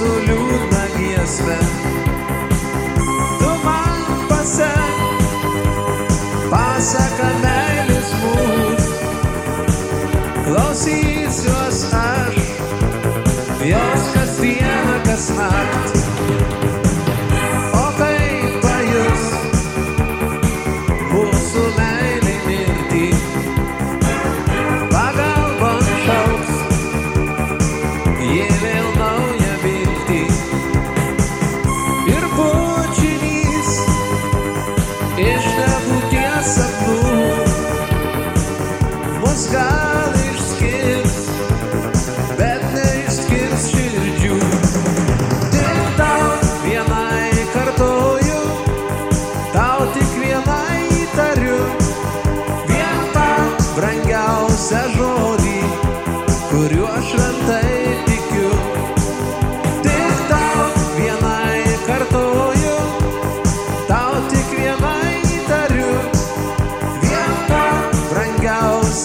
su liūdna giesme. Tu man pasek, pasaka meilės mūsų, klausysiuos aš, jos kalbės.